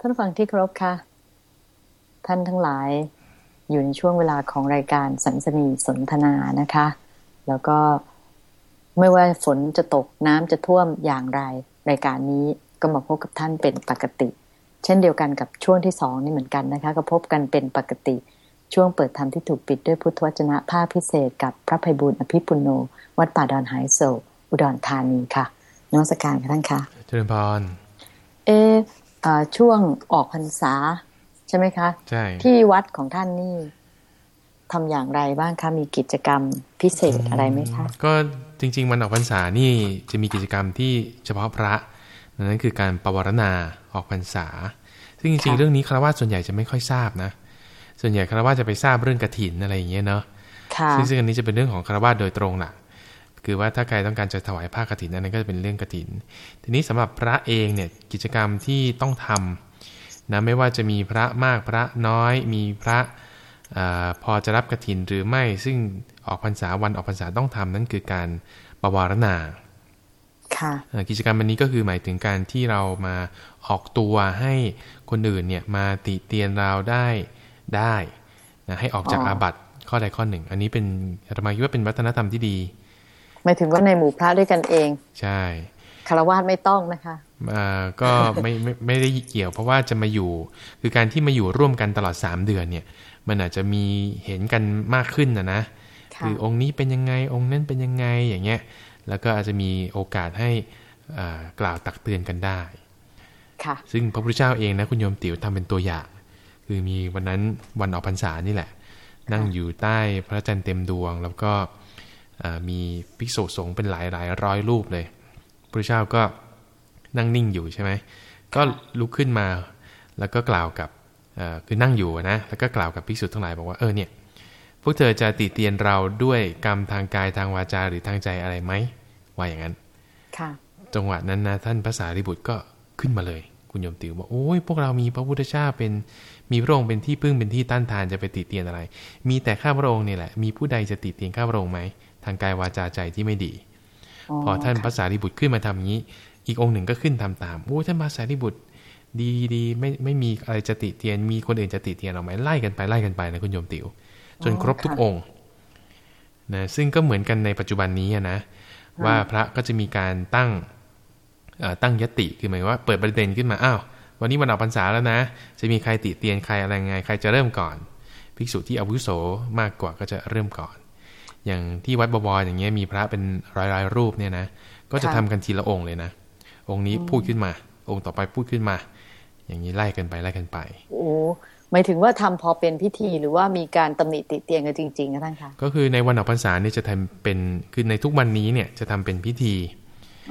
ท่านฟังที่เคารพค่ะ ท่านทั้งหลาย อยู่ในช่วงเวลาของรายการสันสนีสนทนานะคะ แล้วก็ไม่ว่าฝนจะตกน้ำจะท่วมอย่างไร รายการนี้ก็มาพบกับท่านเป็นปกติ เช่นเดียวกันกับช่วงที่สองนี่เหมือนกันนะคะ ก็พบกันเป็นปกติช่วงเปิดธรรมที่ถูกปิดด้วยพุทธวจนะภาพพิเศษกับพระภัยบุญอภิปุโน วัดป่าดอนหายโศอุดรธานีค่ะนมัสการค่ะท่านค่ะเจริญพรเออเอ่อ ช่วงออกพรรษา ใช่ไหมคะ ใช่ ที่วัดของท่านนี่ทำอย่างไรบ้างคะ มีกิจกรรมพิเศษอะไรไหมคะ ก็จริง ๆ วันออกพรรษานี่จะมีกิจกรรมที่เฉพาะพระ นั่นคือการปวารณาออกพรรษา ซึ่งจริงค่ะๆเรื่องนี้คารวะส่วนใหญ่จะไม่ค่อยทราบนะ ส่วนใหญ่คารวะจะไปทราบเรื่องกฐินอะไรอย่างเงี้ยเนาะค่ะซึ่งซึ่งอันนี้จะเป็นเรื่องของคารวะโดยตรงหลัก คือว่าถ้าใครต้องการจะถวายผ้ากฐินอันนั้นก็จะเป็นเรื่องกฐิน ทีนี้สำหรับพระเองเนี่ยกิจกรรมที่ต้องทำนะไม่ว่าจะมีพระมากพระน้อยมีพระอาพอจะรับกฐินหรือไม่ซึ่งออกพรรษาวันออกพรรษาต้องทำนั่นคือการปวารณาค่ะเอ่อกิจกรรมอันนี้ก็คือหมายถึงการที่เรามาออกตัวให้คนอื่นเนี่ยมาติเตียนเราได้ได้นะให้ออกจากอ๋อออาบัติข้อใดข้อหนึ่ง อันนี้เป็นอาตมาคิดว่าเป็นวัฒนธรรมที่ดี หมายถึงว่าในหมู่พระด้วยกันเอง ใช่คารวะไม่ต้องนะคะอ่าก็ไม่ไม่ไม่ได้เกี่ยว เพราะว่าจะมาอยู่ คือการที่มาอยู่ร่วมกันตลอด 3 เดือนเนี่ย มันอาจจะมีเห็นกันมากขึ้นนะนะค่ะคือองค์นี้เป็นยังไงองค์นั้นเป็นยังไงอย่างเงี้ย แล้วก็อาจจะมีโอกาสให้อ่ากล่าวตักเตือนกันได้ ค่ะ ซึ่งพระพุทธเจ้าเองนะคุณโยมติ๋วทำเป็นตัวอย่าง คือมีวันนั้นวันออกพรรษานี่แหละ นั่งอยู่ใต้พระจันทร์เต็มดวง แล้วก็เอ่อ มีภิกษุสงฆ์เป็นหลายหลายร้อยรูปเลยพระพุทธเจ้าก็นั่งนิ่งอยู่ใช่ไหมก็ลุกขึ้นมาแล้วก็กล่าวกับเอ่อคือนั่งอยู่นะแล้วก็กล่าวกับภิกษุทั้งหลายบอกว่าเออเนี่ยพวกเธอจะติเตียนเราด้วยกรรมทางกายทางวาจาหรือทางใจอะไรไหมว่าอย่างนั้นค่ะจังหวะนั้นนะท่านภาษาริบุตรก็ขึ้นมาเลย คุณโยมติวบอกโอ้ยพวกเรามีพระพุทธเจ้าเป็นมีพระองค์เป็นที่พึ่งเป็นที่ต้านทานจะไปติเตียนอะไร มีแต่ข้าพระองค์เนี่ยแหละมีผู้ใดจะติเตียนข้าพระองค์ไหม ทางกายวาจาใจที่ไม่ดี พอท่านภาษาริบุตรขึ้นมาทำอย่างนี้ อีกองค์หนึ่งก็ขึ้นทำตามโอ้ยท่านภาษาริบุตรดีดีไม่ไม่มีอะไรจะติเตียน มีคนอื่นจะติเตียนเราไหมไล่กันไปไล่กันไปนะคุณโยมติวจนครบทุกองค์นะซึ่งก็เหมือนกันในปัจจุบันนี้อะนะว่าพระก็จะมีการตั้งเอ่อตั้งยติคือหมายว่าเปิดประเด็นขึ้นมาอ้าววันนี้วันออกพรรษาแล้วนะ จะมีใครติเตียนใครอะไรไง ใครจะเริ่มก่อน ภิกษุที่อาวุโสมากกว่าก็จะเริ่มก่อน อย่างที่วัดบวรอย่างเงี้ยมีพระเป็นร้อยร้อยๆรูปเนี่ยนะก็จะค่ะทำกันทีละองค์เลยนะองค์นี้พูดขึ้นมา องค์ต่อไปพูดขึ้นมา อย่างนี้ไล่กันไปไล่กันไป โอ้หมายถึงว่าทำพอเป็นพิธีหรือว่ามีการตำหนิติเตียนกันจริงๆคะท่านคะก็คือในวันออกพรรษาเนี่ยจะทำเป็นคือในทุกวันนี้เนี่ยจะทำเป็นพิธี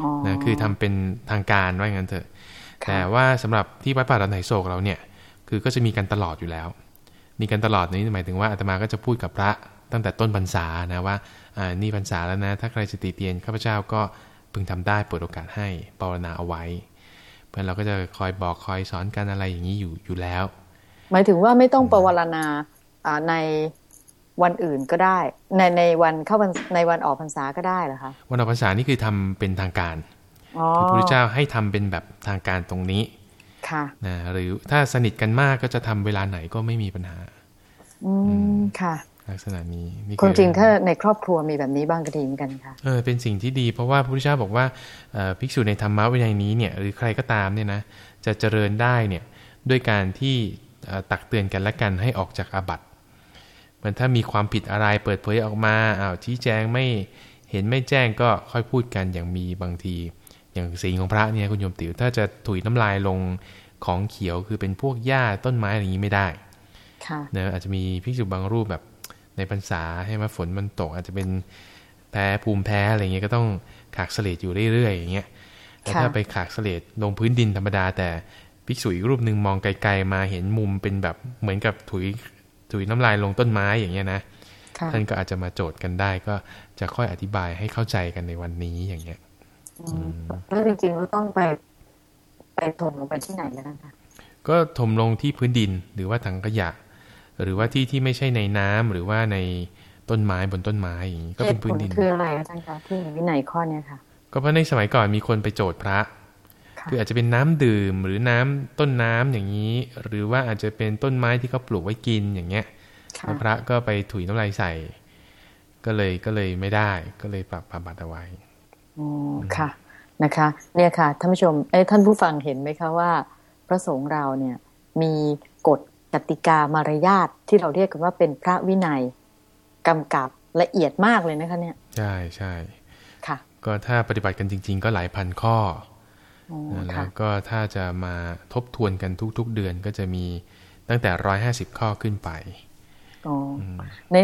อ๋อนะคือทำเป็นทางการว่าอย่างนั้นเถอะค่ะแต่ว่าสำหรับที่วัดป่าดอนไหโศกเราเนี่ย คือก็จะมีกันตลอดอยู่แล้ว มีกันตลอดนี้หมายถึงว่าอาตมาก็จะพูดกับพระ ตั้งแต่ต้นพรรษานะว่าอ่านี่พรรษาแล้วนะ ถ้าใครจะติเตียนข้าพเจ้าก็พึงทำได้เปิดโอกาสให้ปรารณาเอาไว้ เพื่อนเราก็จะคอยบอกคอยสอนกันอะไรอย่างนี้อยู่อยู่แล้ว หมายถึงว่าไม่ต้องประวรณาอ่าในวันอื่นก็ได้ ในในวันเข้าพรรในวันออกพรรษาก็ได้เหรอคะวันออกพรรษานี่คือทำเป็นทางการอ๋อพระพุทธเจ้าให้ทำเป็นแบบทางการตรงนี้ค่ะนะหรือถ้าสนิทกันมากก็จะทำเวลาไหนก็ไม่มีปัญหา อืมค่ะ ลักษณะนี้นี่ความจริงอถ้าในครอบครัวมีแบบนี้บ้างก็ดีเหมือนกันค่ะเออเป็นสิ่งที่ดีเพราะว่าพระพุทธเจ้าบอกว่าเอ่อภิกษุในธรรมะวินัยนี้เนี่ยหรือใครก็ตามเนี่ยนะจะเจริญได้เนี่ยด้วยการที่เอ่อตักเตือนกันและกันให้ออกจากอาบัติมันถ้ามีความผิดอะไรเปิดเผยออกมาอ้าวชี้แจงไม่เห็นไม่แจ้งก็ค่อยพูดกันอย่างมีบางที อย่างศีลของพระเนี่ยคุณโยมติ๋วถ้าจะถุยน้ำลายลงของเขียวคือเป็นพวกหญ้าต้นไม้อะไรอย่างนี้ไม่ได้ค่ะเนอะอาจจะมีภิกษุบางรูปแบบ ในพรรษาให้มาฝนมันตก อาจจะเป็นแพ้ภูมิแพ้อะไรเงี้ยก็ต้องขากเสลดอยู่เรื่อยๆอย่างเงี้ยแต่ถ้าค่ะไปขากเสลดลงพื้นดินธรรมดา แต่ภิกษุอีกรูปหนึ่งมองไกลๆมาเห็นมุมเป็นแบบเหมือนกับถุยถุยน้ำลายลงต้นไม้อย่างเงี้ยนะค่ะท่านก็อาจจะมาโจทย์กันได้ก็จะค่อยอธิบายให้เข้าใจกันในวันนี้อย่างเงี้ยแล้วจริงๆเราต้องไปไปถมลงไปที่ไหนแล้วนะคะก็ถมลงที่พื้นดินหรือว่าถังขยะ หรือว่าที่ที่ไม่ใช่ในน้ำหรือว่าในต้นไม้บนต้นไม้อย่างนี้ก็เหเป็นตุผพื้นลดินคืออะไรอาจารย์คะที่วินัยข้อเนี้ยค่ะ ก็เพราะในสมัยก่อนมีคนไปโจทย์พระ คืออาจจะเป็นน้ำดื่มหรือน้ำต้นน้ำอย่างนี้ หรือว่าอาจจะเป็นต้นไม้ที่เขาปลูกไว้กินอย่างเงี้ยค่ะแล้วพระก็ไปถุยน้ำลายใส่ ก็เลยก็เลยไม่ได้ ก็เลยปรับปรับบัตรเอาไว้อ๋อค่ะนะคะ เนี่ยค่ะท่านผู้ชมเอ้ยท่านผู้ฟังเห็นไหมคะว่า พระสงฆ์เราเนี่ยมีกฎ กติกามารยาทที่เราเรียกกันว่าเป็นพระวินัยกำกับละเอียดมากเลยนะคะเนี่ยใช่ใช่ค่ะ ก็ถ้าปฏิบัติกันจริง ๆ ก็หลายพันข้ออ๋อนะแล้ค่ะวก็ถ้าจะมาทบทวนกันทุก ๆ เดือนก็จะมีตั้งแต่ร้อยห้าสิบข้อขึ้นไปอ๋ออ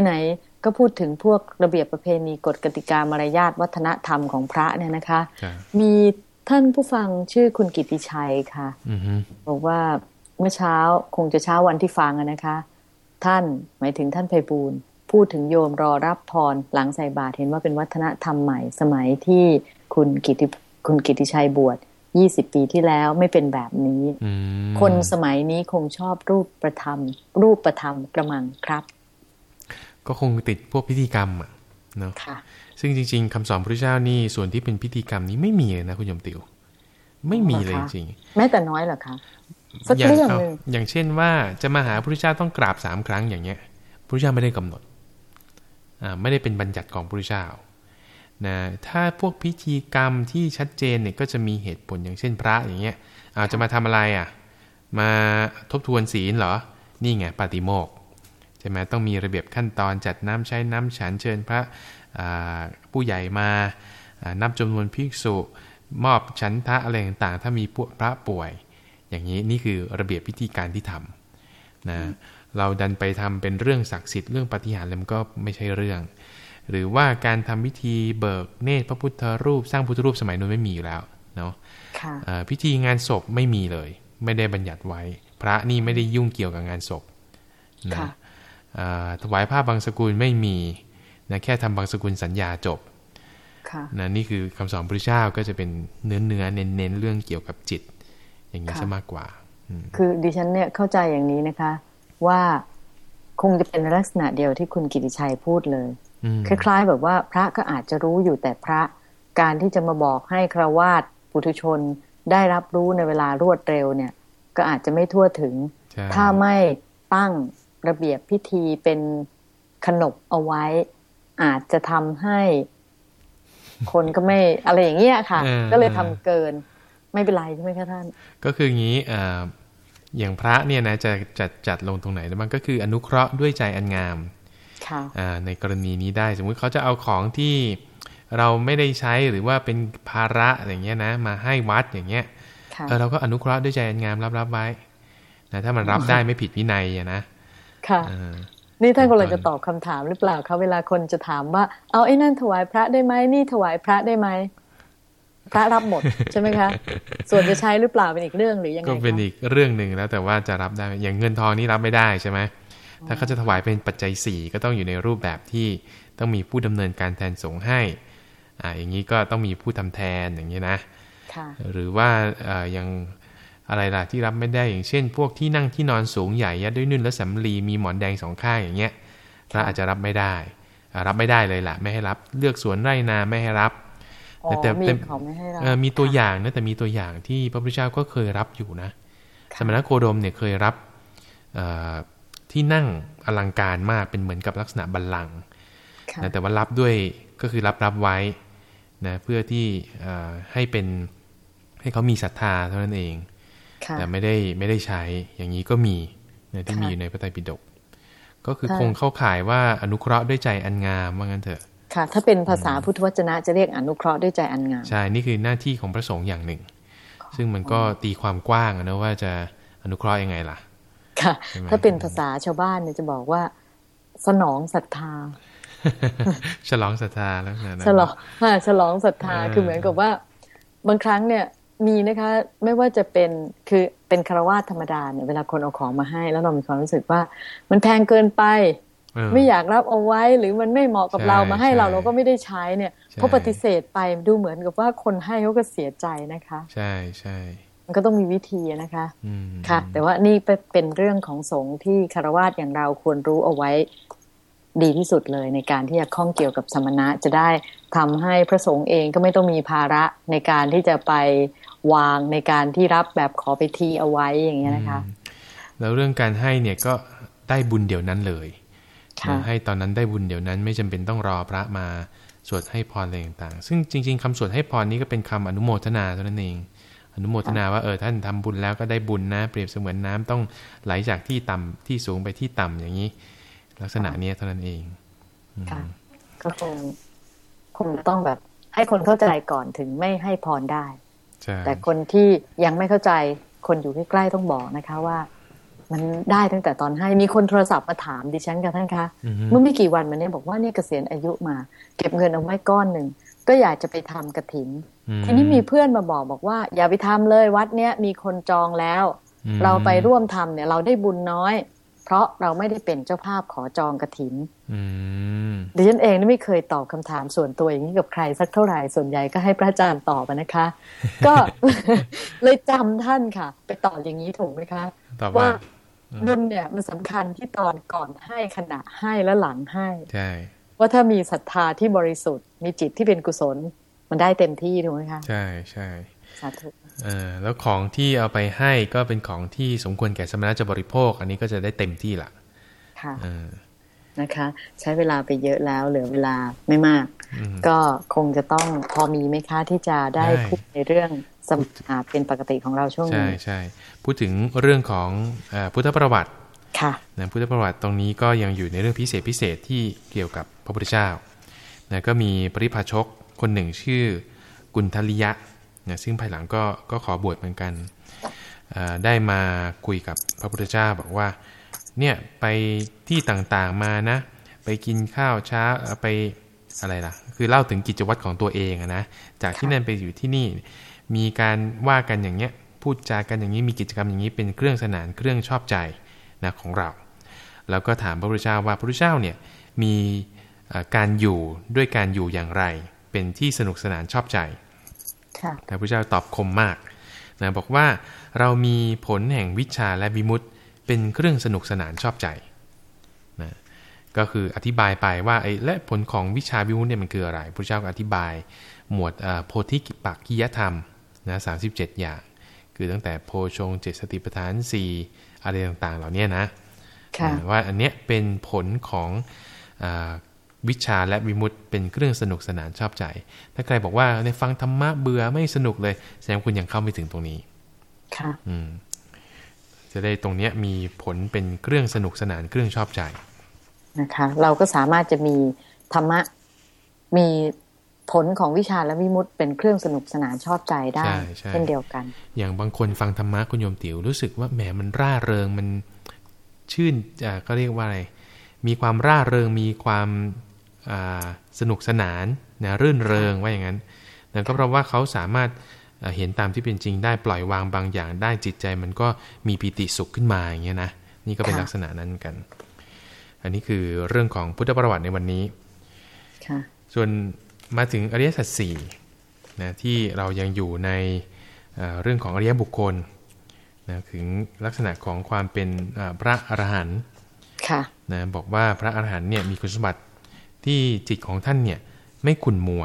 ไหนๆก็พูดถึงพวกระเบียบประเพณีกฎกติกามารยาทวัฒนธรรมของพระเนี่ยนะคะครับมีท่านผู้ฟังชื่อคุณกิติชัยค่ะอือฮึบอกว่า เมื่อเช้าคงจะเช้าวันที่ฟังอะนะคะ ท่านหมายถึงท่านไพบูลย์พูดถึงโยมรอรับพรหลังใส่บาตรเห็นว่าเป็นวัฒนธรรมใหม่สมัยที่คุณกิติคุณกิติชัยบวช20ปีที่แล้วไม่เป็นแบบนี้อืมคนสมัยนี้คงชอบรูปประธรรม รูปประธรรมกระมังครับ ก็คงติดพวกพิธีกรรมอะเนาะค่ะซึ่งจริง ๆคำสอนพระเจ้านี่ส่วนที่เป็นพิธีกรรมนี้ไม่มีเลยนะคุณยมติว ไม่มีเลยเหรจอคะริงแม้แต่น้อยเหรอคะ สักอย่างเรื่องเอาหนึ่งอย่างเช่นว่าจะมาหาพระเจ้าต้องกราบสามครั้งอย่างเงี้ยพระเจ้าไม่ได้กำหนดอ่าไม่ได้เป็นบัญญัติของพระเจ้านะถ้าพวกพิธีกรรมที่ชัดเจนเนี่ยก็จะมีเหตุผลอย่างเช่นพระอย่างเงี้ยอาจจะมาทำอะไรอะมาทบทวนศีลเหรอ นี่ไงปาติโมกข์ใช่ไหมต้องมีระเบียบขั้นตอนจัดน้ำใช้น้ำฉันเชิญพระอ่าผู้ใหญ่มาอ่านับจำนวนภิกษุ มอบฉันทะอะไรต่างๆ ถ้ามีพวกพระป่วย อย่างนี้นี่คือระเบียบพิธีการที่ทำนะเราดันไปทำเป็นเรื่องศักดิ์สิทธิ์เรื่องปาฏิหารย์แล้วมันก็ไม่ใช่เรื่อง หรือว่าการทำพิธีเบิกเนตรพระพุทธรูป สร้างพุทธรูปสมัยนู้นไม่มีอยู่แล้วเนาะค่ะเอ่อพิธีงานศพไม่มีเลย ไม่ได้บัญญัติไว้ พระนี่ไม่ได้ยุ่งเกี่ยวกับงานศพนะค่ะเอ่อถวายผ้าบางสกุลไม่มีนะแค่ทำบางสกุลสัญญาจบค่ะนะนี่คือคำสอนพระเจ้าก็จะเป็นเนื้อเนื้อๆเน้นเน้นๆเรื่องเกี่ยวกับจิต อย่างนี้ค่ะซะมากกว่าอืมคือดิฉันเนี่ยเข้าใจอย่างนี้นะคะ ว่าคงจะเป็นลักษณะเดียวที่คุณกิติชัยพูดเลยอืมคล้าย ๆ แบบว่าพระก็อาจจะรู้อยู่แต่พระการที่จะมาบอกให้ครวาสปุถุชนได้รับรู้ในเวลารวดเร็วเนี่ย ก็อาจจะไม่ทั่วถึงใช่ถ้าไม่ตั้งระเบียบพิธีเป็นขนบเอาไว้ อาจจะทำให้คนก็ไม่อะไรอย่างเงี้ยค่ะออก็เลยทำเกิน ไม่เป็นไรใช่ไหมคะท่าน ก็คืออย่างนี้เอ่ออย่างพระเนี่ยนะจะจัดจัดลงตรงไหนแล้วมันก็คืออนุเคราะห์ด้วยใจอันงามค่ะอ่าในกรณีนี้ได้สมมุติเขาจะเอาของที่เราไม่ได้ใช้หรือว่าเป็นภาระอย่างเงี้ยนะมาให้วัดอย่างเงี้ยค่ะเออเราก็อนุเคราะห์ด้วยใจอันงามรับรับไว้นะถ้ามันรับได้ไม่ผิดวินัยอะนะค่ะเออนี่ท่านกำลังจะตอบคำถามหรือเปล่าคะเวลาคนจะถามว่า เอาไอ้นั่นถวายพระได้ไหมนี่ถวายพระได้ไหม พระรับหมดใช่ไหมคะ ส่วนจะใช้หรือเปล่าเป็นอีกเรื่องหรือยังไงก็เป็นคะอีกเรื่องหนึ่งแล้วแต่ว่าจะรับได้ไหมอย่างเงินทองนี่รับไม่ได้ใช่ไหมถ้าเขาจะถวายเป็นปัจจัยสี่ก็ต้องอยู่ในรูปแบบที่ต้องมีผู้ดำเนินการแทนสงฆ์ให้อ่าอย่างนี้ก็ต้องมีผู้ทำแทนอย่างนี้นะค่ะหรือว่าเอ่อยังอะไรล่ะที่รับไม่ได้อย่างเช่น พวกที่นั่งที่นอนสูงใหญ่ยัดด้วยนุ่นและสำลีมีหมอนแดงสองข้างอย่างเงี้ยพระอาจจะรับไม่ได้อ่ารับไม่ได้เลยล่ะ ไม่ให้รับเลือกสวนไร่นาไม่ให้รับอ๋อ แต่มีแต่เขาไม่ให้เราเอ่อมีตัวอย่างนะแต่มีตัวอย่างที่พระพุทธเจ้าก็เคยรับอยู่นะ สมณโคดมเนี่ยเคยรับเอ่อที่นั่งอลังการมากเป็นเหมือนกับลักษณะบัลลังก์ค่ะนะแต่ว่ารับด้วยก็คือรับรับไว้นะเพื่อที่เอ่อให้เป็นให้เขามีศรัทธาเท่านั้นเองค่ะแต่ไม่ได้ไม่ได้ใช้อย่างนี้ก็มีนะที่ค่ะมีอยู่ในพระไตรปิฎกก็คือค่ะคงเข้าข่ายว่าอนุเคราะห์ด้วยใจอันงามว่างั้นเถอะ ค่ะ ถ้าเป็นภาษาพุทธวจนะจะเรียกอนุเคราะห์ด้วยใจอันงามใช่ นี่คือหน้าที่ของพระสงฆ์อย่างหนึ่ง ซึ่งมันก็ตีความกว้างอะนะว่าจะอนุเคราะห์ยังไงล่ะ ค่ะใช่ไหมถ้าเป็นภาษาชาวบ้านเนี่ยจะบอกว่า สนองศรัทธา ฉลองศรัทธาแล้วนะฉลองค่ะฉลองศรัทธาเออคือเหมือนกับว่า บางครั้งเนี่ยมีนะคะ ไม่ว่าจะเป็นคือเป็นคารวาสธรรมดาเนี่ยเวลาคนเอาของมาให้ แล้วเรามีความรู้สึกว่า มันแพงเกินไปเออ ไม่อยากรับเอาไว้หรือมันไม่เหมาะกับใช่เรามาให้เราใช่เราก็ไม่ได้ใช้เนี่ยใช่พอปฏิเสธไปดูเหมือนกับว่าคนให้เขาก็เสียใจนะคะ ใช่ใช่มันก็ต้องมีวิธีนะคะอืมค่ะ แต่ว่านี่เป็นเรื่องของสงฆ์ที่คารวาสอย่างเราควรรู้เอาไว้ดีที่สุดเลยในการที่จะข้องเกี่ยวกับสมณะจะได้ทำให้พระสงฆ์เองก็ไม่ต้องมีภาระในการที่จะไปวางในการที่รับแบบขอไปทีเอาไว้อย่างเงี้ยนะคะ แล้วเรื่องการให้เนี่ยก็ได้บุญเดี๋ยวนั้นเลยค่ะ ให้ตอนนั้นได้บุญเดี๋ยวนั้น ไม่จำเป็นต้องรอพระมาสวดให้พรอะไรต่างๆ ซึ่งจริง ๆคำสวดให้พรนี้ก็เป็นคำอนุโมทนาเท่านั้นเอง อนุโมทนาว่าเออท่านทำบุญแล้วก็ได้บุญนะ เปรียบเสมือนน้ำต้องไหลจากที่ต่ำที่สูงไปที่ต่ำอย่างนี้ ลักษณะเนี้ยเท่านั้นเองค่ะก็คงคงต้องแบบ ให้คนเข้าใจก่อนถึงไม่ให้พรได้ใช่แต่คนที่ยังไม่เข้าใจคนอยู่ใกล้ๆต้องบอกนะคะว่า มันได้ตั้งแต่ตอนให้มีคนโทรศัพท์มาถามดิฉันกับท่านคะอือฮึเมื่อไม่กี่วันมาเนี้บอกว่าเนี่ยเกษียณอายุมา เก็บเงินเอาไว้ก้อนหนึ่งก็อยากจะไปทำกระถินอืมทีนี้มีเพื่อนมาบอกบอกว่า อย่าไปทำเลยวัดเนี้ยมีคนจองแล้วอืมเราไปร่วมทำเนี่ย เราได้บุญน้อย เพราะเราไม่ได้เป็นเจ้าภาพขอจองกระถินอืมดิฉันเองนี่ไม่เคยตอบคำถามส่วนตัวอย่างนี้กับใครสักเท่าไหร่ส่วนใหญ่ก็ให้พระอาจารย์ตอบอะนะคะ ก็เลยจำท่านค่ะ ไปตอบอย่างนี้ถูกไหมคะตอบว่า ว่าบุญเนี่ยมันสำคัญที่ตอนก่อนให้ขณะให้และหลังให้ใช่ว่าถ้ามีศรัทธาที่บริสุทธิ์ มีจิตที่เป็นกุศล มันได้เต็มที่ถูกไหมคะใช่ใช่สาธุเออแล้วของที่เอาไปให้ก็เป็นของที่สมควรแก่สมณะจะบริโภค อันนี้ก็จะได้เต็มที่ละค่ะเออ นะคะ ใช้เวลาไปเยอะแล้วเหลือเวลาไม่มากอืมก็คงจะต้องพอมีไหมคะที่จะได้ได้พูดในเรื่องสมอ่าเป็นปกติของเราช่วงใช่นี้ใช่พูดถึงเรื่องของเออพุทธประวัติค่ะนะพุทธประวัติตรงนี้ก็ยังอยู่ในเรื่องพิเศษพิเศษที่เกี่ยวกับพระพุทธเจ้านะก็มีปริพาชกคนหนึ่งชื่อกุณทลิยะนะซึ่งภายหลังก็ก็ขอบวชเหมือนกันเอ่อได้มาคุยกับพระพุทธเจ้าบอกว่า เนี่ยไปที่ต่างๆมานะ ไปกินข้าวเช้าเอ่อไปอะไรล่ะ คือเล่าถึงกิจวัตรของตัวเองอะนะ จากที่นั่นไปอยู่ที่นี่ มีการว่ากันอย่างเงี้ย พูดจากันอย่างนี้ มีกิจกรรมอย่างนี้ เป็นเครื่องสนาน เครื่องชอบใจนะของเรา แล้วก็ถามพระพุทธเจ้าว่าพระพุทธเจ้าเนี่ยมีเอ่อการอยู่ด้วยการอยู่อย่างไร เป็นที่สนุกสนานชอบใจค่ะแต่พระพุทธเจ้าตอบคมมากนะบอกว่าเรามีผลแห่งวิชาและวิมุตติ เป็นเครื่องสนุกสนานชอบใจนะก็คืออธิบายไปว่าไอ้และผลของวิชาวิมุตติเนี่ยมันคืออะไรพระพุทธเจ้าก็อธิบายหมวดเอ่อโพธิกิปักกิยธรรมนะสาอย่าง คือตั้งแต่โพชงเจ็ดสติปัฏฐานสี่อะไรต่างๆ เหล่านี้นะค่ะนะว่าอันเนี้ยเป็นผลของอาวิชาและวิมุตติเป็นเครื่องสนุกสนานชอบใจ ถ้าใครบอกว่าในฟังธรรมะเบื่อไม่สนุกเลย แสดงว่าคุณยังเข้าไม่ถึงตรงนี้ ค่ะ อืม จะได้ตรงเนี้ยมีผลเป็นเครื่องสนุกสนานเครื่องชอบใจนะคะ เราก็สามารถจะมีธรรมะมีผลของวิชาและวิมุตติเป็นเครื่องสนุกสนานชอบใจได้ใช่ใช่เช่นเดียวกัน อย่างบางคนฟังธรรมะคุณโยมติ๋วรู้สึกว่าแหมมันร่าเริงมันชื่นอ่าก็เรียกว่าอะไรมีความร่าเริงมีความอ่าสนุกสนานนะรื่นเริงว่าอย่างนั้นนั่นก็เพราะว่าเขาสามารถ เอ่อเห็นตามที่เป็นจริงได้ปล่อยวางบางอย่างได้จิตใจมันก็มีปีติสุขขึ้นมาอย่างเงี้ยนะนี่ก็เป็นค่ะลักษณะนั้นกัน อันนี้คือเรื่องของพุทธประวัติในวันนี้ค่ะส่วนมาถึงอริยสัจสี่นะที่เรายังอยู่ในเอ่อเรื่องของอริยบุคคลนะถึงลักษณะของความเป็นอ่าพระอรหันต์ค่ะนะบอกว่าพระอรหันต์เนี่ยมีคุณสมบัติที่จิตของท่านเนี่ยไม่ขุ่นมัว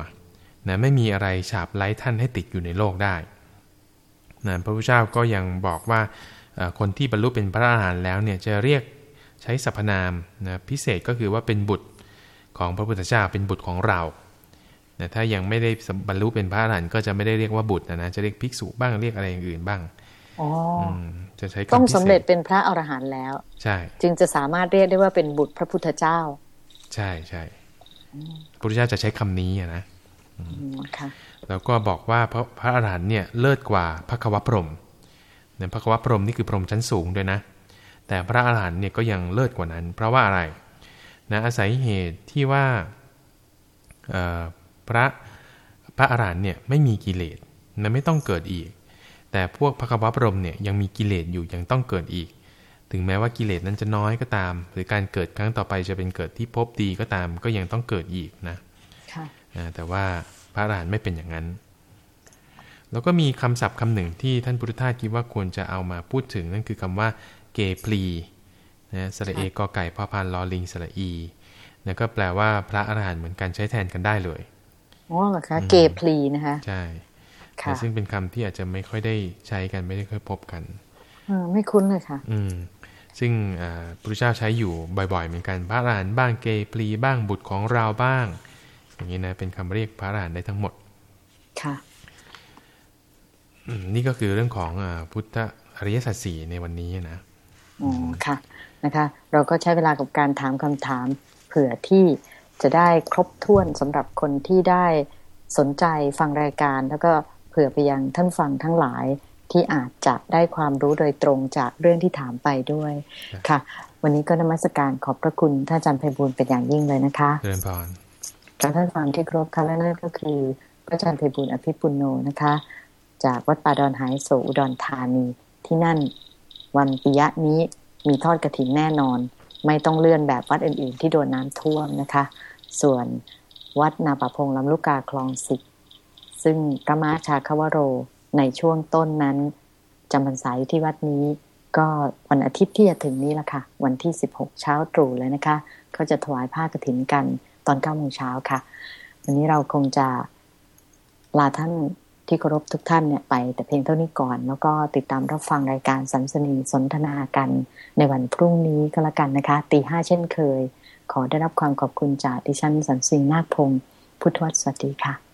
นะไม่มีอะไรฉาบไล้ท่านให้ติดอยู่ในโลกได้นะพระพุทธเจ้าก็ยังบอกว่าเอ่อคนที่บรรลุเป็นพระอรหันต์แล้วเนี่ยจะเรียกใช้สรรพนามนะพิเศษก็คือว่าเป็นบุตรของพระพุทธเจ้าเป็นบุตรของเรานะถ้ายังไม่ได้บรรลุเป็นพระอรหันต์ก็จะไม่ได้เรียกว่าบุตรนะนะจะเรียกภิกษุบ้างเรียกอะไรอย่างอื่นบ้างอ๋อออืมจะใช้คำต้องพิสำเศเร็จษเป็นพระอรหันต์แล้ว ใช่ จึงจะสามารถเรียกได้ว่าเป็นบุตรพระพุทธเจ้า ใช่ใช่พระพุทธเจ้าจะใช้คำนี้อะนะอืมค่ะ แล้วก็บอกว่าพระพระอรหันต์เนี่ยเลิศกว่าพระควพรหมเนี่ยพระควพรหมนี่คือพรหมชั้นสูงด้วยนะ แต่พระอรหันต์เนี่ยก็ยังเลิศกว่านั้น เพราะว่าอะไรนะอาศัยเหตุที่ว่าเอ่อพระพระอรหันต์เนี่ยไม่มีกิเลสนะไม่ต้องเกิดอีก แต่พวกพระควพรหมเนี่ยยังมีกิเลสอยู่ยังต้องเกิดอีก ถึงแม้ว่ากิเลสนั้นจะน้อยก็ตาม หรือการเกิดครั้งต่อไปจะเป็นเกิดที่พบดีก็ตาม ก็ยังต้องเกิดอีกนะค่ะอ่า แต่ว่าพระอรหันต์ไม่เป็นอย่างนั้น แล้วก็มีคำศัพท์คำหนึ่งที่ท่านพุทธทาสคิดว่าควรจะเอามาพูดถึงนั่นคือคำว่าเกพลีนะสระเอกอไก่พอพานลอลิงสระอีนะก็แปลว่าพระอรหันต์เหมือนกันใช้แทนกันได้เลยอ๋อเหรอคะเกพลีนะคะใช่ซึ่งเป็นคำที่อาจจะไม่ค่อยได้ใช้กันไม่ได้ค่อยพบกันไม่คุ้นเลยค่ะ อืมซึ่งพระพุทธเจ้าใช้อยู่บ่อย ๆ เหมือนกันพระอรหันต์บ้างเกปลีบ้างบุตรของเราบ้าง อย่างนี้นะเป็นคำเรียกพระอรหันต์ได้ทั้งหมด ค่ะนี่ก็คือเรื่องของอพุทธอริยสัจสี่ในวันนี้นะอ๋อค่ะนะคะ เราก็ใช้เวลากับการถามคำถามเผื่อที่จะได้ครบถ้วนสำหรับคนที่ได้สนใจฟังรายการ แล้วก็เผื่อไปยังท่านฟังทั้งหลายที่อาจจะได้ความรู้โดยตรงจากเรื่องที่ถามไปด้วย ค่ะ วันนี้ก็นมัสการขอบพระคุณท่านอาจารย์ไพบูลเป็นอย่างยิ่งเลยนะคะเจริญพร กับท่านฟังที่ครบค่ะและนั่นก็คือ พระอาจารย์ไพบูลอภิปุโนนะคะ จากวัดป่าดอนหายโศอุดรธานีที่นั่นวันปิยะนี้มีทอดกระถิ่นแน่นอน ไม่ต้องเลื่อนแบบวัดอื่นๆ ที่โดนน้ำท่วมนะคะ ส่วนวัดนาปะพงลำลูกกาคลองสิบซึ่งพระมาชาคาวโรในช่วงต้นนั้นจำพรรษาอยู่ที่วัดนี้ก็วันอาทิตย์ที่จะถึงนี้ละค่ะ วันที่ 16 เช้าตรู่เลยนะคะ เขาจะถวายผ้ากรถินกัน ตอน9โมงเช้าค่ะ วันนี้เราคงจะลาท่านที่เคารพทุกท่านเนี่ยไปแต่เพียงเท่านี้ก่อน แล้วก็ติดตามรับฟังรายการสัมสนีสนทนากันในวันพรุ่งนี้ก็แล้วกันนะคะตีห้าเช่นเคย ขอได้รับความขอบคุณจากดิฉันสัมสีนาคพงศ์พุทธวัตรสวัสดีค่ะ